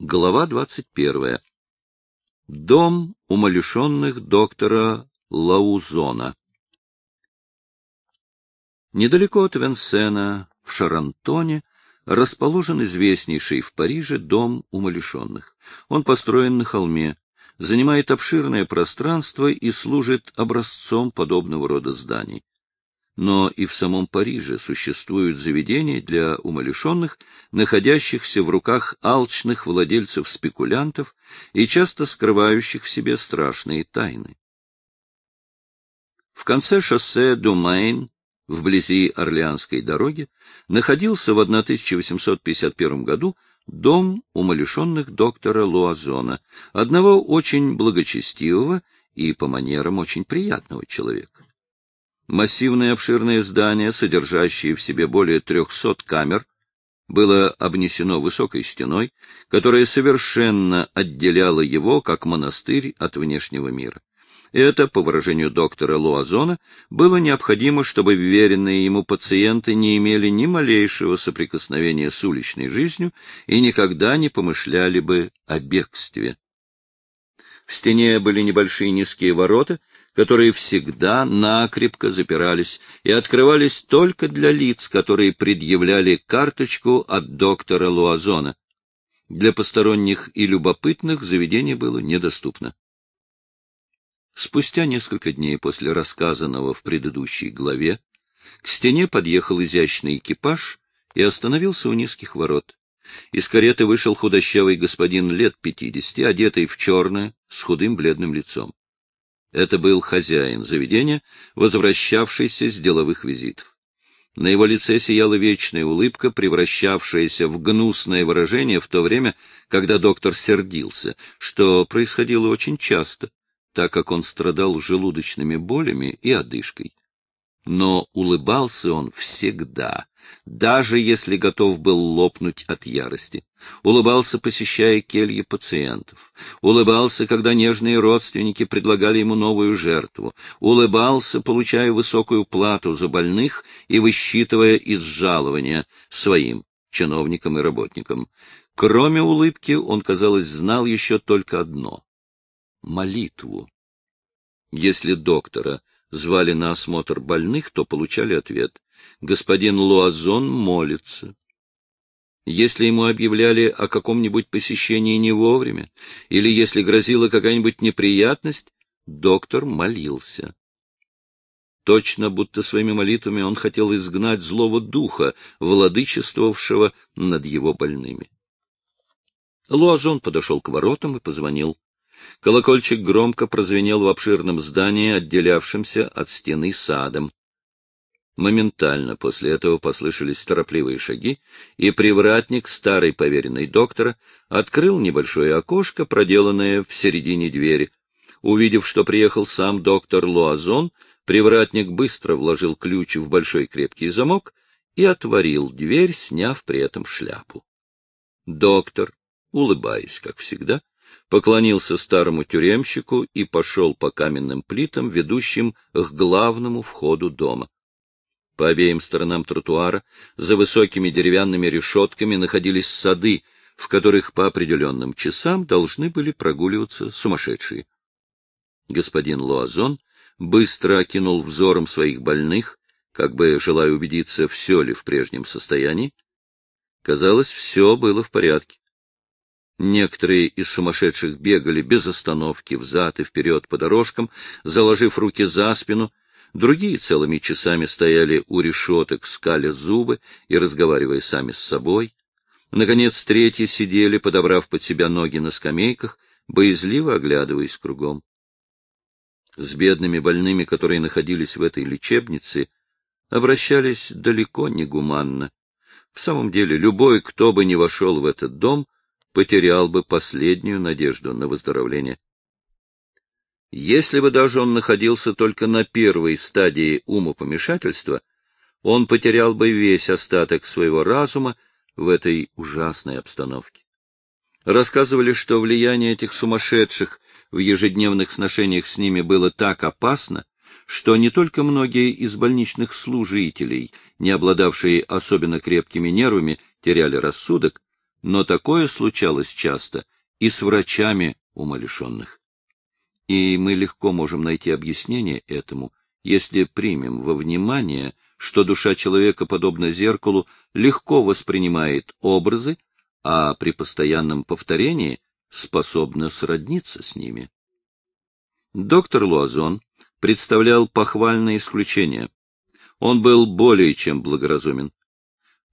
Глава 21. Дом умалишенных доктора Лаузона. Недалеко от Венсена, в Шарантоне, расположен известнейший в Париже дом умалишенных. Он построен на холме, занимает обширное пространство и служит образцом подобного рода зданий но и в самом Париже существуют заведения для умалишенных, находящихся в руках алчных владельцев-спекулянтов и часто скрывающих в себе страшные тайны. В конце шоссе Думайн, вблизи Орлеанской дороги, находился в 1851 году дом умалишенных доктора Луазона, одного очень благочестивого и по манерам очень приятного человека. Массивное обширное здание, содержащее в себе более трехсот камер, было обнесено высокой стеной, которая совершенно отделяла его, как монастырь, от внешнего мира. Это, по выражению доктора Луазона, было необходимо, чтобы вверенные ему пациенты не имели ни малейшего соприкосновения с уличной жизнью и никогда не помышляли бы о бегстве. В стене были небольшие низкие ворота, которые всегда накрепко запирались и открывались только для лиц, которые предъявляли карточку от доктора Луазона. Для посторонних и любопытных заведение было недоступно. Спустя несколько дней после рассказанного в предыдущей главе к стене подъехал изящный экипаж и остановился у низких ворот. Из кареты вышел худощавый господин лет пятидесяти, одетый в черное, с худым бледным лицом. Это был хозяин заведения, возвращавшийся с деловых визитов. На его лице сияла вечная улыбка, превращавшаяся в гнусное выражение в то время, когда доктор сердился, что происходило очень часто, так как он страдал желудочными болями и одышкой. Но улыбался он всегда, даже если готов был лопнуть от ярости. Улыбался, посещая кельи пациентов. Улыбался, когда нежные родственники предлагали ему новую жертву. Улыбался, получая высокую плату за больных и высчитывая из жалования своим чиновникам и работникам. Кроме улыбки, он, казалось, знал еще только одно — молитву. Если доктора звали на осмотр больных, то получали ответ господин Луазон молится. Если ему объявляли о каком-нибудь посещении не вовремя, или если грозила какая-нибудь неприятность, доктор молился. Точно будто своими молитвами он хотел изгнать злого духа, владычествовавшего над его больными. Луазон подошел к воротам и позвонил. Колокольчик громко прозвенел в обширном здании, отделявшемся от стены садом. Моментально после этого послышались торопливые шаги, и привратник, старый поверенный доктора, открыл небольшое окошко, проделанное в середине двери. Увидев, что приехал сам доктор Луазон, привратник быстро вложил ключ в большой крепкий замок и отворил дверь, сняв при этом шляпу. Доктор, улыбаясь, как всегда, поклонился старому тюремщику и пошел по каменным плитам, ведущим к главному входу дома. По обеим сторонам тротуара, за высокими деревянными решетками, находились сады, в которых по определенным часам должны были прогуливаться сумасшедшие. Господин Луазон быстро окинул взором своих больных, как бы желая убедиться, все ли в прежнем состоянии. Казалось, все было в порядке. Некоторые из сумасшедших бегали без остановки взад и вперед по дорожкам, заложив руки за спину, Другие целыми часами стояли у решеток, скаля зубы и разговаривая сами с собой. Наконец, третьи сидели, подобрав под себя ноги на скамейках, боязливо оглядываясь кругом. С бедными больными, которые находились в этой лечебнице, обращались далеко не гуманно. В самом деле, любой, кто бы ни вошел в этот дом, потерял бы последнюю надежду на выздоровление. Если бы даже он находился только на первой стадии умопомешательства, он потерял бы весь остаток своего разума в этой ужасной обстановке. Рассказывали, что влияние этих сумасшедших в ежедневных сношениях с ними было так опасно, что не только многие из больничных служителей, не обладавшие особенно крепкими нервами, теряли рассудок, но такое случалось часто и с врачами умалишенных. И мы легко можем найти объяснение этому, если примем во внимание, что душа человека, подобно зеркалу, легко воспринимает образы, а при постоянном повторении способна сродниться с ними. Доктор Луазон представлял похвальное исключение. Он был более чем благоразумен.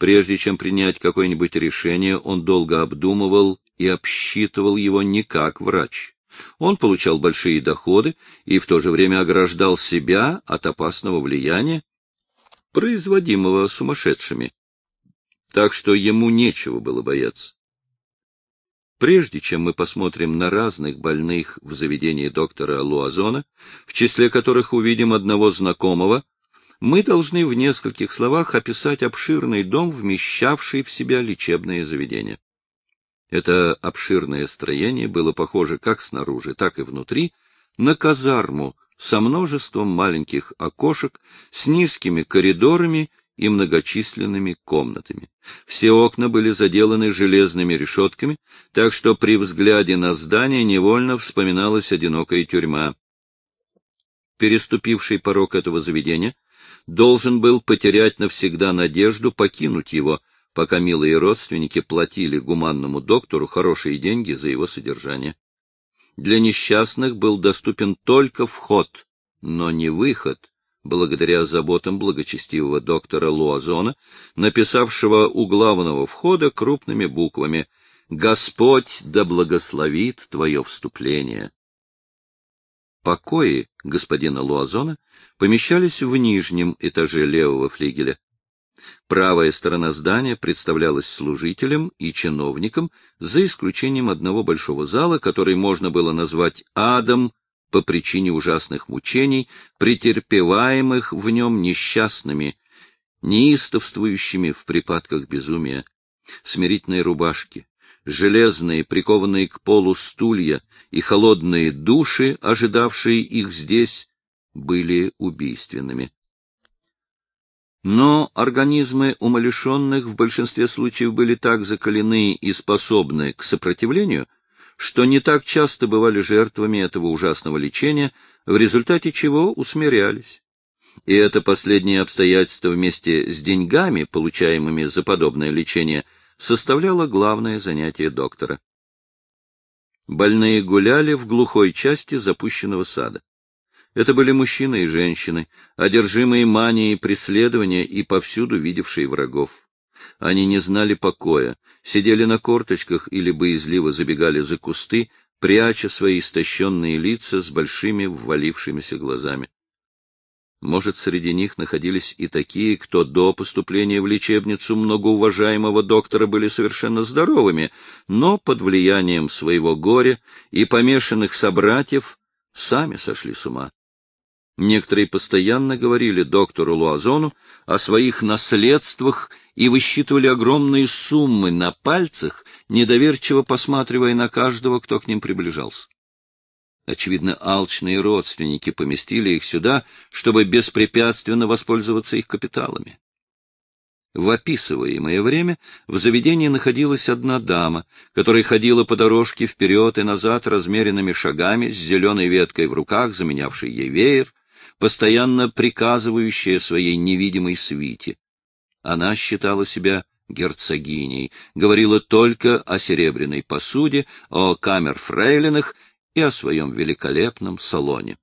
Прежде чем принять какое-нибудь решение, он долго обдумывал и обсчитывал его не как врач. Он получал большие доходы и в то же время ограждал себя от опасного влияния, производимого сумасшедшими. Так что ему нечего было бояться. Прежде чем мы посмотрим на разных больных в заведении доктора Луазона, в числе которых увидим одного знакомого, мы должны в нескольких словах описать обширный дом, вмещавший в себя лечебное заведение. Это обширное строение было похоже как снаружи, так и внутри на казарму со множеством маленьких окошек, с низкими коридорами и многочисленными комнатами. Все окна были заделаны железными решетками, так что при взгляде на здание невольно вспоминалась одинокая тюрьма. Переступивший порог этого заведения должен был потерять навсегда надежду покинуть его, пока милые родственники платили гуманному доктору хорошие деньги за его содержание. Для несчастных был доступен только вход, но не выход, благодаря заботам благочестивого доктора Луазона, написавшего у главного входа крупными буквами «Господь да благословит твое вступление». Покои господина Луазона помещались в нижнем этаже левого флигеля. Правая сторона здания представлялась служителям и чиновникам, за исключением одного большого зала, который можно было назвать адом по причине ужасных мучений, претерпеваемых в нем несчастными, неистовствующими в припадках безумия. Смирительные рубашки, железные, прикованные к полу стулья и холодные души, ожидавшие их здесь, были убийственными. Но организмы умалишенных в большинстве случаев были так закалены и способны к сопротивлению, что не так часто бывали жертвами этого ужасного лечения, в результате чего усмирялись. И это последнее обстоятельство вместе с деньгами, получаемыми за подобное лечение, составляло главное занятие доктора. Больные гуляли в глухой части запущенного сада. Это были мужчины и женщины, одержимые манией преследования и повсюду видевшие врагов. Они не знали покоя, сидели на корточках или боязливо забегали за кусты, пряча свои истощенные лица с большими ввалившимися глазами. Может, среди них находились и такие, кто до поступления в лечебницу многоуважаемого доктора были совершенно здоровыми, но под влиянием своего горя и помешанных собратьев сами сошли с ума. Некоторые постоянно говорили доктору Луазону о своих наследствах и высчитывали огромные суммы на пальцах, недоверчиво посматривая на каждого, кто к ним приближался. Очевидно, алчные родственники поместили их сюда, чтобы беспрепятственно воспользоваться их капиталами. В описываемое время в заведении находилась одна дама, которая ходила по дорожке вперед и назад размеренными шагами с зеленой веткой в руках, заменявшей ей веер, постоянно приказывающая своей невидимой свите. Она считала себя герцогиней, говорила только о серебряной посуде, о камер-фрейлинах и о своем великолепном салоне.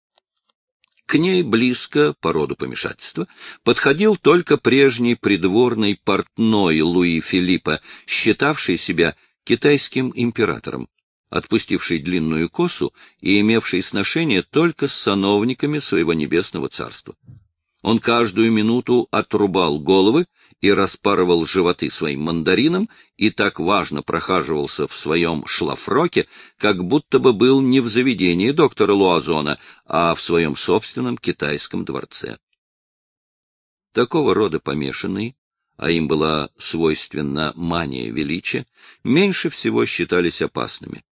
К ней близко, по роду помешательства, подходил только прежний придворный портной Луи Филиппа, считавший себя китайским императором отпустивший длинную косу и имевший сношение только с сановниками своего небесного царства. Он каждую минуту отрубал головы и распарывал животы своим мандарином и так важно прохаживался в своем шлафроке, как будто бы был не в заведении доктора Луазона, а в своем собственном китайском дворце. Такого рода помешанные, а им была свойственна мания величия, меньше всего считались опасными.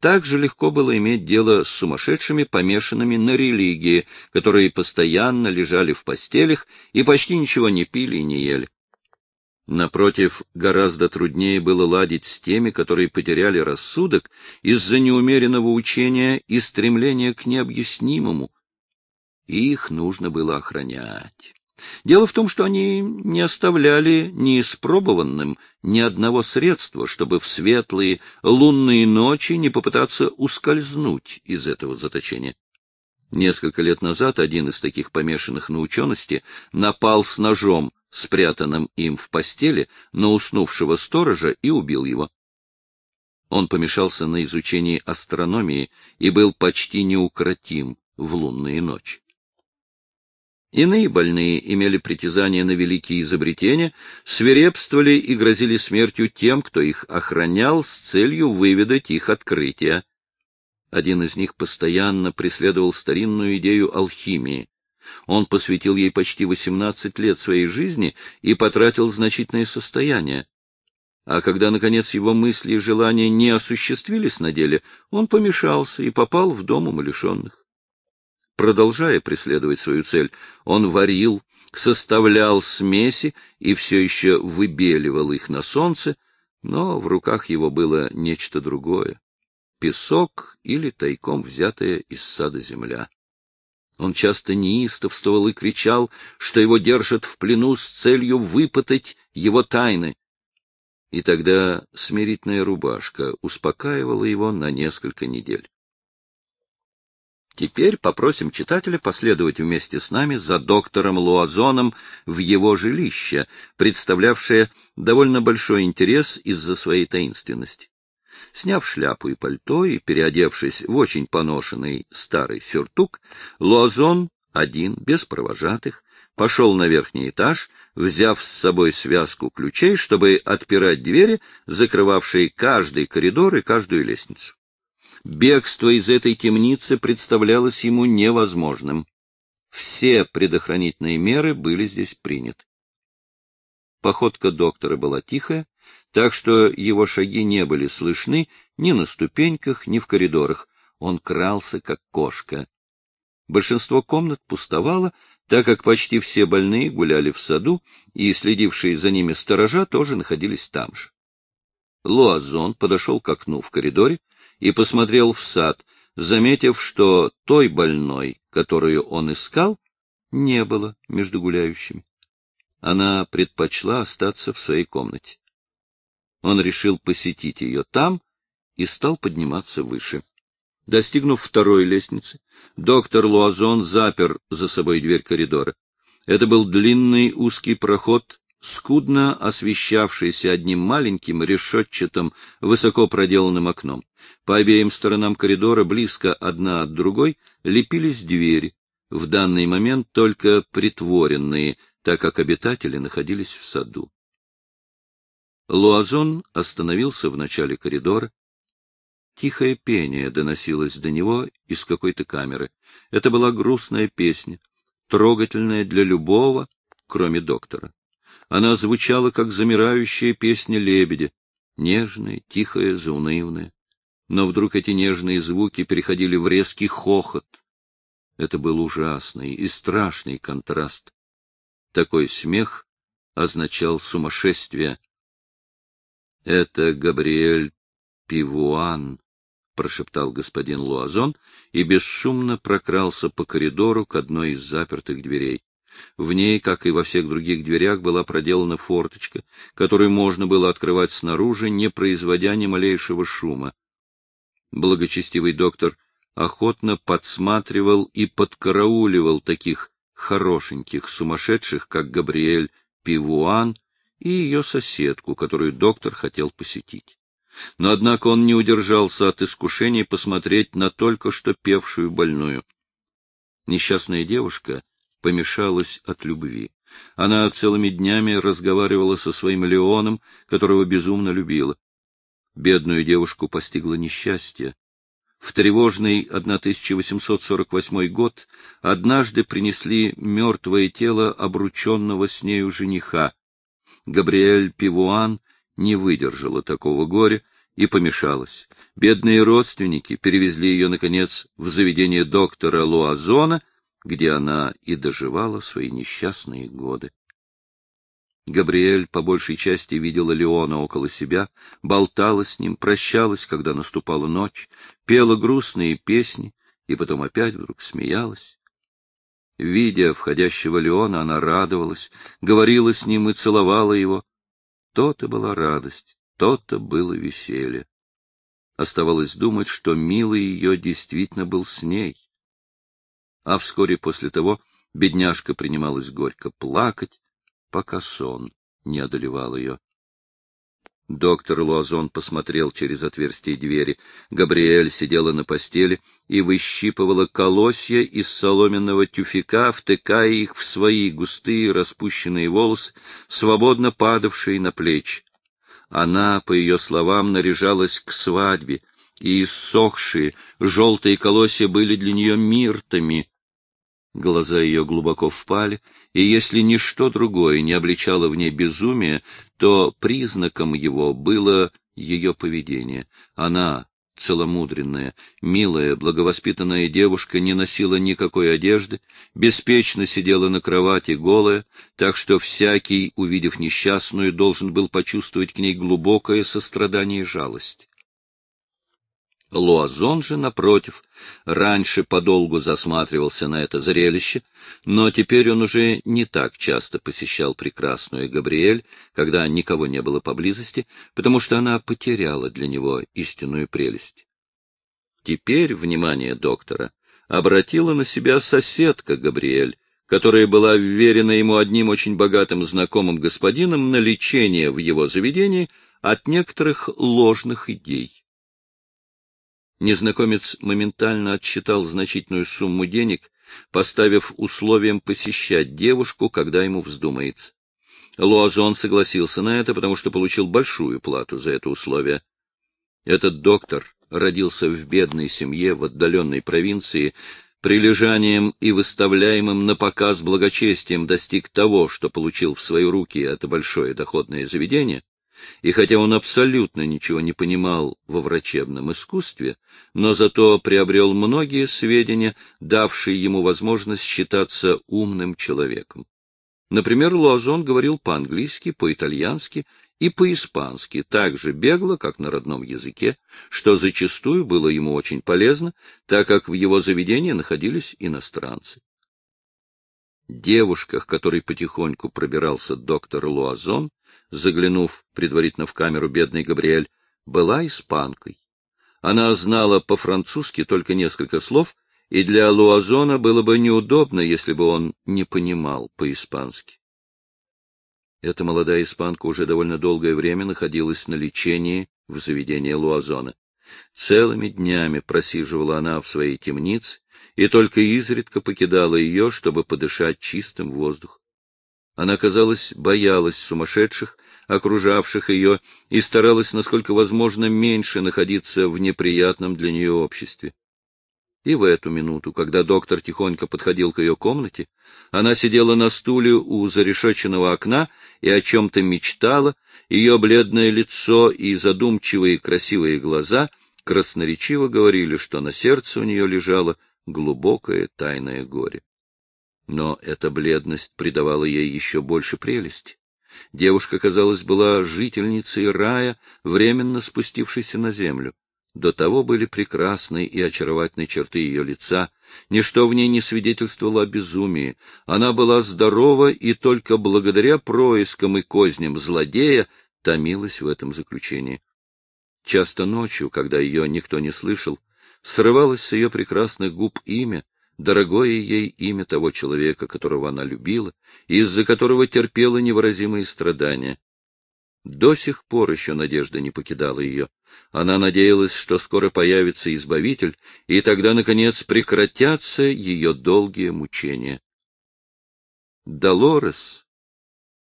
Так же легко было иметь дело с сумасшедшими, помешанными на религии, которые постоянно лежали в постелях и почти ничего не пили и не ели. Напротив, гораздо труднее было ладить с теми, которые потеряли рассудок из-за неумеренного учения и стремления к необъяснимому. Их нужно было охранять. Дело в том, что они не оставляли неиспробованным ни одного средства, чтобы в светлые лунные ночи не попытаться ускользнуть из этого заточения. Несколько лет назад один из таких помешанных на учености напал с ножом, спрятанным им в постели, на уснувшего сторожа и убил его. Он помешался на изучении астрономии и был почти неукротим в лунные ночи. Иные больные имели притязания на великие изобретения, свирепствовали и грозили смертью тем, кто их охранял с целью выведать их открытия. Один из них постоянно преследовал старинную идею алхимии. Он посвятил ей почти 18 лет своей жизни и потратил значительное состояние. А когда, наконец, его мысли и желания не осуществились на деле, он помешался и попал в дом умалишенных. Продолжая преследовать свою цель, он варил, составлял смеси и все еще выбеливал их на солнце, но в руках его было нечто другое — песок или тайком взятая из сада земля. Он часто неистовствовал и кричал, что его держат в плену с целью выпытать его тайны. И тогда смирительная рубашка успокаивала его на несколько недель. Теперь попросим читателя последовать вместе с нами за доктором Луазоном в его жилище, представлявшее довольно большой интерес из-за своей таинственности. Сняв шляпу и пальто и переодевшись в очень поношенный старый сюртук, Луазон, один, без провожатых, пошел на верхний этаж, взяв с собой связку ключей, чтобы отпирать двери, закрывавшие каждый коридор и каждую лестницу. Бегство из этой темницы представлялось ему невозможным. Все предохранительные меры были здесь приняты. Походка доктора была тихая, так что его шаги не были слышны ни на ступеньках, ни в коридорах. Он крался, как кошка. Большинство комнат пустовало, так как почти все больные гуляли в саду, и следившие за ними сторожа тоже находились там же. Луазон подошел к окну в коридоре, и посмотрел в сад, заметив, что той больной, которую он искал, не было между гуляющими. Она предпочла остаться в своей комнате. Он решил посетить ее там и стал подниматься выше. Достигнув второй лестницы, доктор Луазон запер за собой дверь коридора. Это был длинный узкий проход скудно освещавшийся одним маленьким решетчатым, высоко проделанным окном. По обеим сторонам коридора, близко одна от другой, лепились двери, в данный момент только притворенные, так как обитатели находились в саду. Луазон остановился в начале коридора. Тихое пение доносилось до него из какой-то камеры. Это была грустная песня, трогательная для любого, кроме доктора. Она звучала, как замирающая песня лебедя, нежная, тихая, заунывная. Но вдруг эти нежные звуки переходили в резкий хохот. Это был ужасный и страшный контраст. Такой смех означал сумасшествие. — Это Габриэль Пивуан, — прошептал господин Луазон и бесшумно прокрался по коридору к одной из запертых дверей. В ней, как и во всех других дверях, была проделана форточка, которую можно было открывать снаружи, не производя ни малейшего шума. Благочестивый доктор охотно подсматривал и подкарауливал таких хорошеньких сумасшедших, как Габриэль Пивуан и ее соседку, которую доктор хотел посетить. Но, однако, он не удержался от искушения посмотреть на только что певшую больную. Несчастная девушка помешалась от любви. Она целыми днями разговаривала со своим Леоном, которого безумно любила. Бедную девушку постигло несчастье. В тревожный 1848 год однажды принесли мертвое тело обрученного с нею жениха. Габриэль Пивуан не выдержала такого горя и помешалась. Бедные родственники перевезли ее, наконец, в заведение доктора Луазона, где она и доживала свои несчастные годы. Габриэль по большей части видела Леона около себя, болтала с ним, прощалась, когда наступала ночь, пела грустные песни и потом опять вдруг смеялась. Видя входящего Леона, она радовалась, говорила с ним и целовала его. То-то была радость, то-то было веселье. Оставалось думать, что милый ее действительно был с ней. А вскоре после того бедняжка принималась горько плакать, пока сон не одолевал ее. Доктор Луазон посмотрел через отверстие двери. Габриэль сидела на постели и выщипывала колосья из соломенного тюфяка, втыкая их в свои густые распущенные волосы, свободно падавшие на плечи. Она, по ее словам, наряжалась к свадьбе, и иссохшие желтые колосья были для нее миртами, Глаза ее глубоко впали, и если ничто другое не обличало в ней безумие, то признаком его было ее поведение. Она, целомудренная, милая, благовоспитанная девушка не носила никакой одежды, беспечно сидела на кровати голая, так что всякий, увидев несчастную, должен был почувствовать к ней глубокое сострадание и жалость. Луазон же, напротив, раньше подолгу засматривался на это зрелище, но теперь он уже не так часто посещал прекрасную Габриэль, когда никого не было поблизости, потому что она потеряла для него истинную прелесть. Теперь внимание доктора обратила на себя соседка Габриэль, которая была вверена ему одним очень богатым знакомым господином на лечение в его заведении от некоторых ложных идей. Незнакомец моментально отсчитал значительную сумму денег, поставив условием посещать девушку, когда ему вздумается. Луазон согласился на это, потому что получил большую плату за это условие. Этот доктор родился в бедной семье в отдаленной провинции, прилежанием и выставляемым на показ благочестием достиг того, что получил в свои руки это большое доходное заведение, и хотя он абсолютно ничего не понимал во врачебном искусстве, но зато приобрел многие сведения, давшие ему возможность считаться умным человеком. Например, Луазон говорил по-английски, по-итальянски и по-испански так же бегло, как на родном языке, что зачастую было ему очень полезно, так как в его заведении находились иностранцы. Девушка, к которой потихоньку пробирался доктор Луазон, заглянув предварительно в камеру бедной Габриэль, была испанкой. Она знала по-французски только несколько слов, и для Луазона было бы неудобно, если бы он не понимал по-испански. Эта молодая испанка уже довольно долгое время находилась на лечении в заведении Луазона. Целыми днями просиживала она в своей темнице и только изредка покидала ее, чтобы подышать чистым воздухом. Она, казалось, боялась сумасшедших, окружавших ее, и старалась, насколько возможно, меньше находиться в неприятном для нее обществе. И в эту минуту, когда доктор тихонько подходил к ее комнате, она сидела на стуле у зарешеченного окна и о чем-то мечтала, ее бледное лицо и задумчивые красивые глаза красноречиво говорили, что на сердце у нее лежало глубокое тайное горе. Но эта бледность придавала ей еще больше прелести. Девушка, казалось, была жительницей рая, временно спустившейся на землю. До того были прекрасные и очаровательные черты ее лица, ничто в ней не свидетельствовало о безумии. Она была здорова и только благодаря проискам и козням злодея томилась в этом заключении. Часто ночью, когда ее никто не слышал, срывалось с ее прекрасных губ имя, дорогое ей имя того человека, которого она любила, и из-за которого терпела невыразимые страдания. До сих пор еще надежда не покидала ее. Она надеялась, что скоро появится Избавитель, и тогда, наконец, прекратятся ее долгие мучения. Долорес,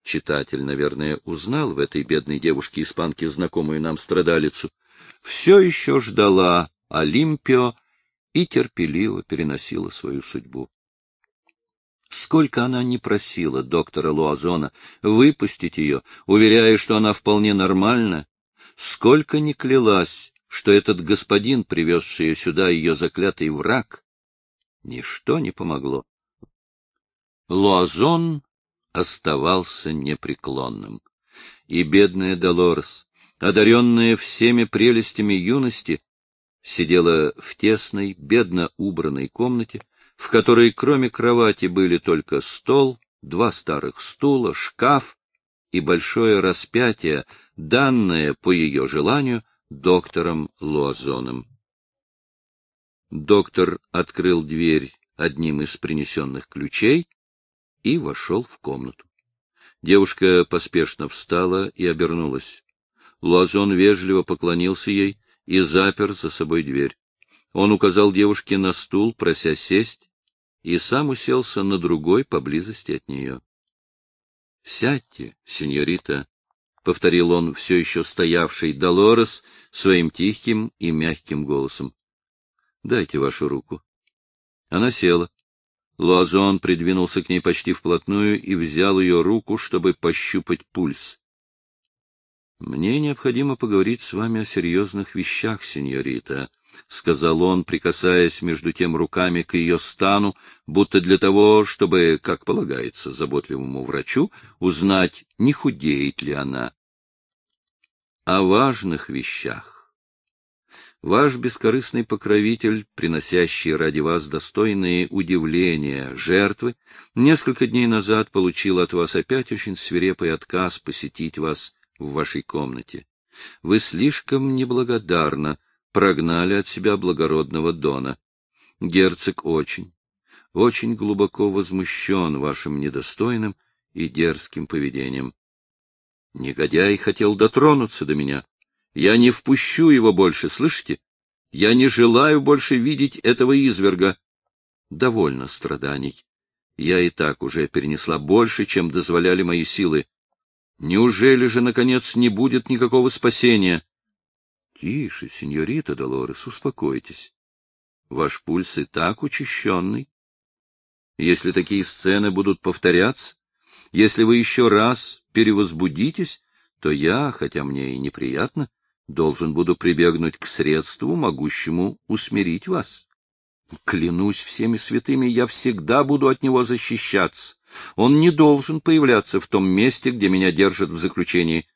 читатель, наверное, узнал в этой бедной девушке-испанке знакомую нам страдалицу, все еще ждала Олимпио и терпеливо переносила свою судьбу. Сколько она не просила доктора Луазона выпустить ее, уверяя, что она вполне нормальна, сколько не клялась, что этот господин, привезший ее сюда, ее заклятый враг, ничто не помогло. Луазон оставался непреклонным. И бедная Долорес, одаренная всеми прелестями юности, сидела в тесной, бедно убранной комнате, в которой кроме кровати были только стол, два старых стула, шкаф и большое распятие, данное по ее желанию доктором Луазоном. Доктор открыл дверь одним из принесенных ключей и вошел в комнату. Девушка поспешно встала и обернулась. Луазон вежливо поклонился ей и запер за собой дверь. Он указал девушке на стул, прося сесть, и сам уселся на другой поблизости от нее. — Сядьте, сеньорита, — повторил он все еще стоявший Долорес своим тихим и мягким голосом. — Дайте вашу руку. Она села. Луазон придвинулся к ней почти вплотную и взял ее руку, чтобы пощупать пульс. — Мне необходимо поговорить с вами о серьезных вещах, сеньорита, — сказал он, прикасаясь между тем руками к ее стану, будто для того, чтобы, как полагается заботливому врачу, узнать, не худеет ли она. О важных вещах. Ваш бескорыстный покровитель, приносящий ради вас достойные удивления, жертвы, несколько дней назад получил от вас опять очень свирепый отказ посетить вас в вашей комнате. Вы слишком неблагодарны, прогнали от себя благородного Дона. Герцог очень, очень глубоко возмущен вашим недостойным и дерзким поведением. Негодяй хотел дотронуться до меня. Я не впущу его больше, слышите? Я не желаю больше видеть этого изверга. Довольно страданий. Я и так уже перенесла больше, чем дозволяли мои силы. Неужели же, наконец, не будет никакого спасения? Тише, сеньорита Долорес, успокойтесь. Ваш пульс и так учащенный. Если такие сцены будут повторяться, если вы еще раз перевозбудитесь, то я, хотя мне и неприятно, должен буду прибегнуть к средству, могущему усмирить вас. Клянусь всеми святыми, я всегда буду от него защищаться. Он не должен появляться в том месте, где меня держат в заключении.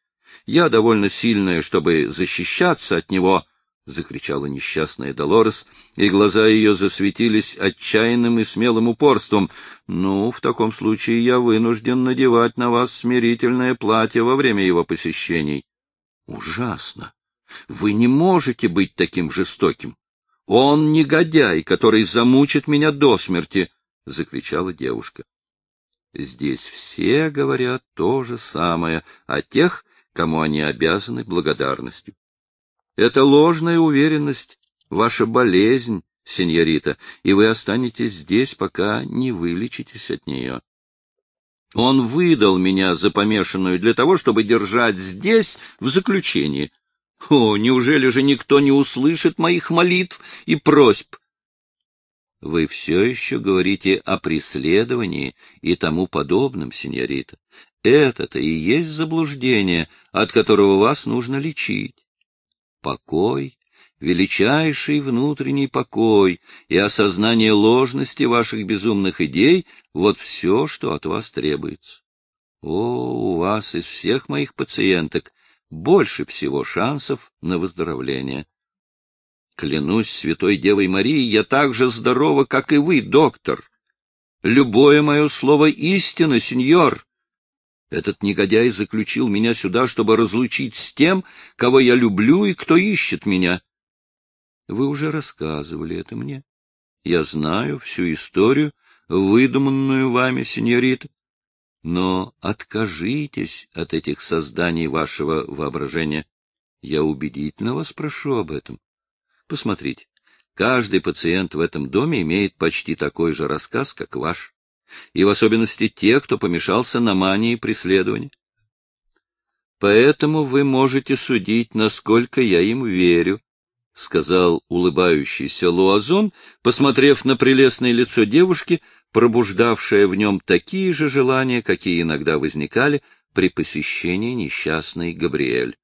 Я довольно сильная, чтобы защищаться от него, — закричала несчастная Долорес, и глаза ее засветились отчаянным и смелым упорством. — Ну, в таком случае я вынужден надевать на вас смирительное платье во время его посещений. — Ужасно! Вы не можете быть таким жестоким. Он негодяй, который замучит меня до смерти, — закричала девушка. Здесь все говорят то же самое о тех, кому они обязаны благодарностью. Это ложная уверенность, ваша болезнь, сеньорита, и вы останетесь здесь, пока не вылечитесь от нее. Он выдал меня за помешанную для того, чтобы держать здесь, в заключении. О, неужели же никто не услышит моих молитв и просьб? Вы все еще говорите о преследовании и тому подобном, сеньорита. Это-то и есть заблуждение, от которого вас нужно лечить. Покой, величайший внутренний покой и осознание ложности ваших безумных идей — вот все, что от вас требуется. О, у вас из всех моих пациенток больше всего шансов на выздоровление. Клянусь святой Девой Марии, я так же здорова, как и вы, доктор. Любое мое слово истина, сеньор. Этот негодяй заключил меня сюда, чтобы разлучить с тем, кого я люблю и кто ищет меня. Вы уже рассказывали это мне. Я знаю всю историю, выдуманную вами, сеньорита. Но откажитесь от этих созданий вашего воображения. Я убедительно вас прошу об этом. Посмотрите, каждый пациент в этом доме имеет почти такой же рассказ, как ваш и в особенности те, кто помешался на мании преследования. Поэтому вы можете судить, насколько я им верю, — сказал улыбающийся Луазон, посмотрев на прелестное лицо девушки, пробуждавшее в нем такие же желания, какие иногда возникали при посещении несчастной Габриэль.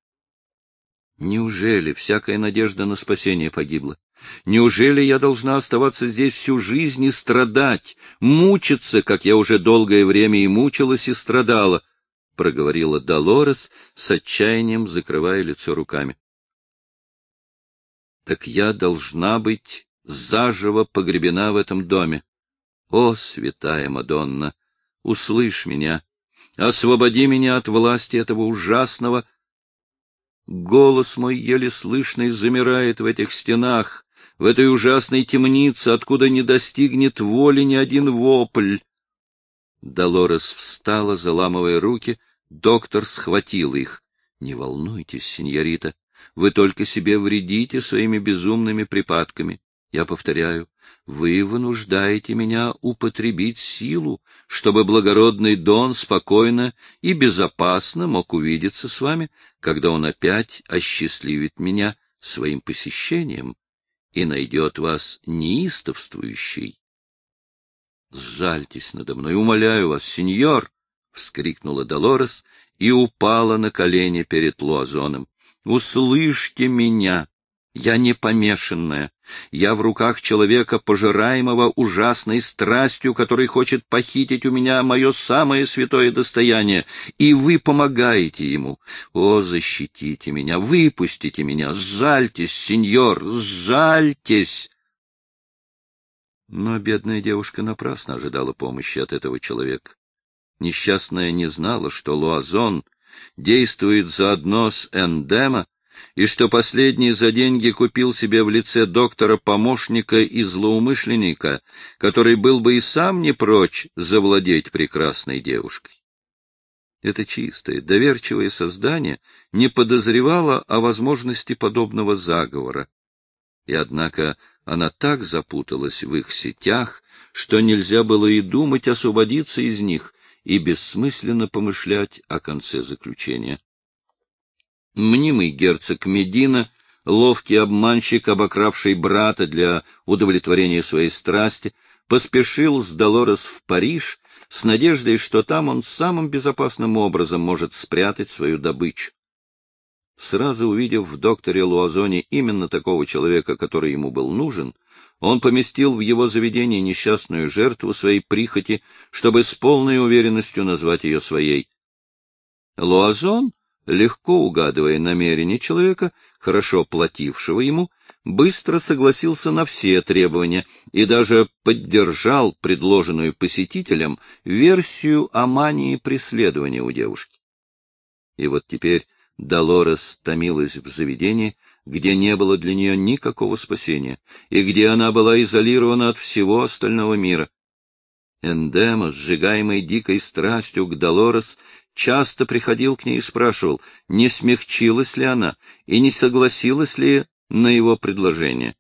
Неужели всякая надежда на спасение погибла? Неужели я должна оставаться здесь всю жизнь и страдать, мучиться, как я уже долгое время и мучилась, и страдала? — проговорила Долорес с отчаянием, закрывая лицо руками. — Так я должна быть заживо погребена в этом доме. О, святая Мадонна, услышь меня, освободи меня от власти этого ужасного. Голос мой еле слышный замирает в этих стенах, в этой ужасной темнице, откуда не достигнет воли ни один вопль. Долорес встала, заламывая руки, доктор схватил их. — Не волнуйтесь, сеньорита, вы только себе вредите своими безумными припадками. Я повторяю, вы вынуждаете меня употребить силу, чтобы благородный Дон спокойно и безопасно мог увидеться с вами, когда он опять осчастливит меня своим посещением и найдет вас неистовствующей. — Сжальтесь надо мной, умоляю вас, сеньор! — вскрикнула Долорес и упала на колени перед Луазоном. — Услышьте меня! Я не помешанная. Я в руках человека, пожираемого ужасной страстью, который хочет похитить у меня мое самое святое достояние, и вы помогаете ему. О, защитите меня, выпустите меня, сжальтесь, сеньор, сжальтесь! Но бедная девушка напрасно ожидала помощи от этого человека. Несчастная не знала, что Луазон действует заодно с Эндема, и что последний за деньги купил себе в лице доктора-помощника и злоумышленника, который был бы и сам не прочь завладеть прекрасной девушкой. Это чистое, доверчивое создание не подозревало о возможности подобного заговора. И однако она так запуталась в их сетях, что нельзя было и думать освободиться из них и бессмысленно помышлять о конце заключения. Мнимый герцог Медина, ловкий обманщик, обокравший брата для удовлетворения своей страсти, поспешил с Долорес в Париж с надеждой, что там он самым безопасным образом может спрятать свою добычу. Сразу увидев в докторе Луазоне именно такого человека, который ему был нужен, он поместил в его заведение несчастную жертву своей прихоти, чтобы с полной уверенностью назвать ее своей. Луазон легко угадывая намерения человека, хорошо платившего ему, быстро согласился на все требования и даже поддержал предложенную посетителям версию о мании преследования у девушки. И вот теперь Долорес томилась в заведении, где не было для нее никакого спасения, и где она была изолирована от всего остального мира. Эндема, сжигаемый дикой страстью к Долорес, часто приходил к ней и спрашивал, не смягчилась ли она и не согласилась ли на его предложение.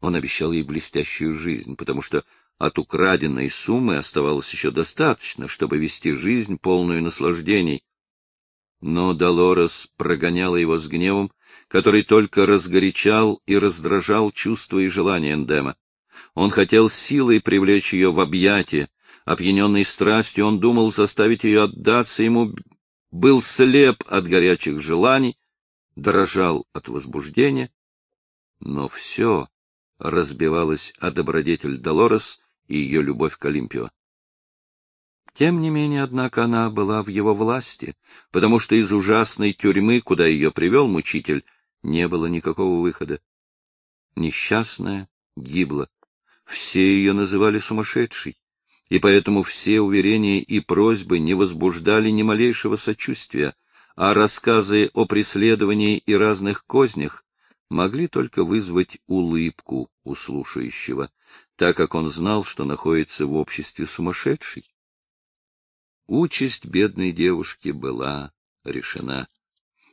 Он обещал ей блестящую жизнь, потому что от украденной суммы оставалось еще достаточно, чтобы вести жизнь, полную наслаждений. Но Долорес прогоняла его с гневом, который только разгорячал и раздражал чувства и желания Эндема. Он хотел силой привлечь ее в объятия, Опьяненный страстью, он думал заставить ее отдаться ему, был слеп от горячих желаний, дрожал от возбуждения. Но все разбивалось о добродетель Долорес и ее любовь к Олимпио. Тем не менее, однако, она была в его власти, потому что из ужасной тюрьмы, куда ее привел мучитель, не было никакого выхода. Несчастная гибла. Все ее называли сумасшедшей и поэтому все уверения и просьбы не возбуждали ни малейшего сочувствия, а рассказы о преследовании и разных кознях могли только вызвать улыбку у слушающего, так как он знал, что находится в обществе сумасшедшей. Участь бедной девушки была решена.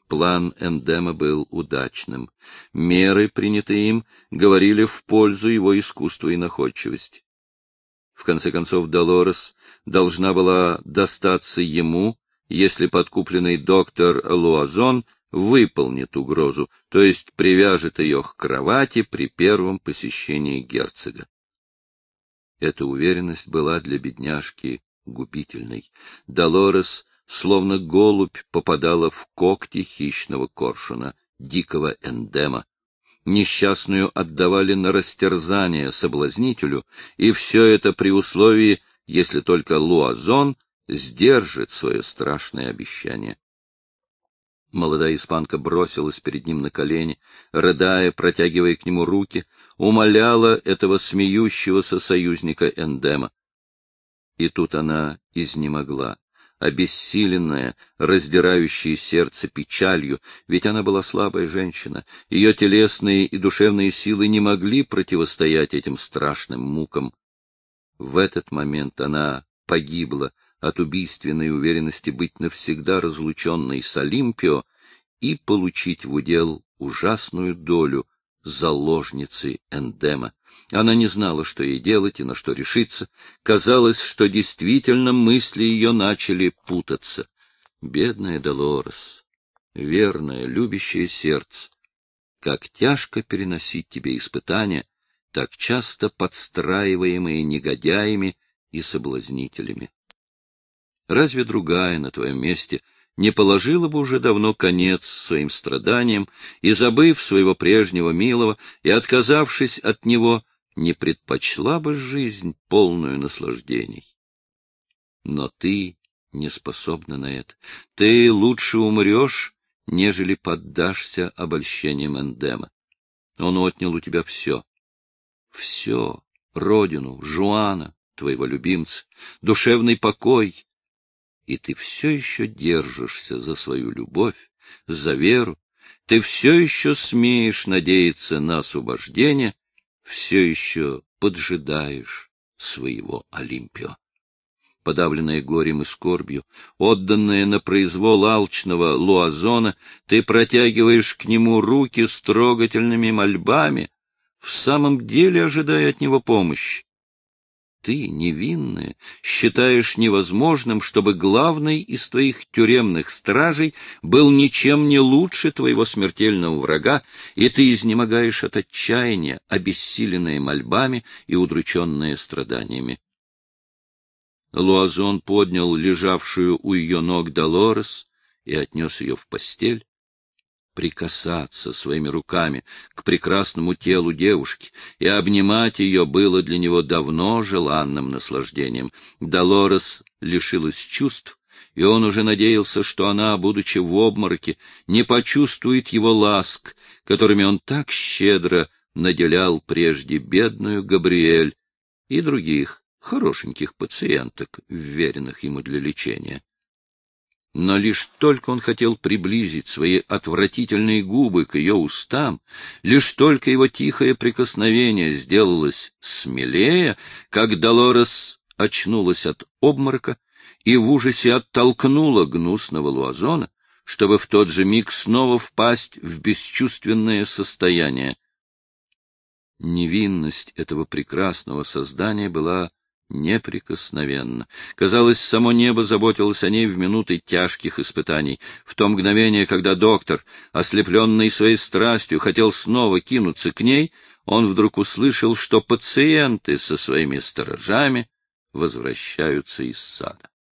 План Эндема был удачным. Меры, принятые им, говорили в пользу его искусства и находчивости. В конце концов, Долорес должна была достаться ему, если подкупленный доктор Луазон выполнит угрозу, то есть привяжет ее к кровати при первом посещении герцога. Эта уверенность была для бедняжки губительной. Долорес словно голубь попадала в когти хищного коршуна, дикого эндема. Несчастную отдавали на растерзание соблазнителю, и все это при условии, если только Луазон сдержит свое страшное обещание. Молодая испанка бросилась перед ним на колени, рыдая, протягивая к нему руки, умоляла этого смеющегося союзника Эндема. И тут она изнемогла, обессиленная, раздирающая сердце печалью, ведь она была слабая женщина, ее телесные и душевные силы не могли противостоять этим страшным мукам. В этот момент она погибла, от убийственной уверенности быть навсегда разлученной с Олимпио и получить в удел ужасную долю заложницы Эндема. Она не знала, что ей делать и на что решиться. Казалось, что действительно мысли ее начали путаться. Бедная Долорес, верное, любящее сердце, как тяжко переносить тебе испытания, так часто подстраиваемые негодяями и соблазнителями. Разве другая на твоем месте не положила бы уже давно конец своим страданиям и, забыв своего прежнего милого и отказавшись от него, не предпочла бы жизнь полную наслаждений? Но ты не способна на это. Ты лучше умрешь, нежели поддашься обольщениям Эндема. Он отнял у тебя все. Все. Родину, Жуана, твоего любимца, душевный покой, и ты все еще держишься за свою любовь, за веру, ты все еще смеешь надеяться на освобождение, все еще поджидаешь своего Олимпио. Подавленная горем и скорбью, отданная на произвол алчного Луазона, ты протягиваешь к нему руки с трогательными мольбами, в самом деле ожидая от него помощи ты, невинная, считаешь невозможным, чтобы главный из твоих тюремных стражей был ничем не лучше твоего смертельного врага, и ты изнемогаешь от отчаяния, обессиленная мольбами и удрученная страданиями. Луазон поднял лежавшую у ее ног Долорес и отнес ее в постель, прикасаться своими руками к прекрасному телу девушки, и обнимать ее было для него давно желанным наслаждением. Долорес лишилась чувств, и он уже надеялся, что она, будучи в обмороке, не почувствует его ласк, которыми он так щедро наделял прежде бедную Габриэль и других хорошеньких пациенток, вверенных ему для лечения. Но лишь только он хотел приблизить свои отвратительные губы к ее устам, лишь только его тихое прикосновение сделалось смелее, как Долорес очнулась от обморока и в ужасе оттолкнула гнусного луазона, чтобы в тот же миг снова впасть в бесчувственное состояние. Невинность этого прекрасного создания была неприкосновенно. Казалось, само небо заботилось о ней в минуты тяжких испытаний. В то мгновение, когда доктор, ослепленный своей страстью, хотел снова кинуться к ней, он вдруг услышал, что пациенты со своими сторожами возвращаются из сада.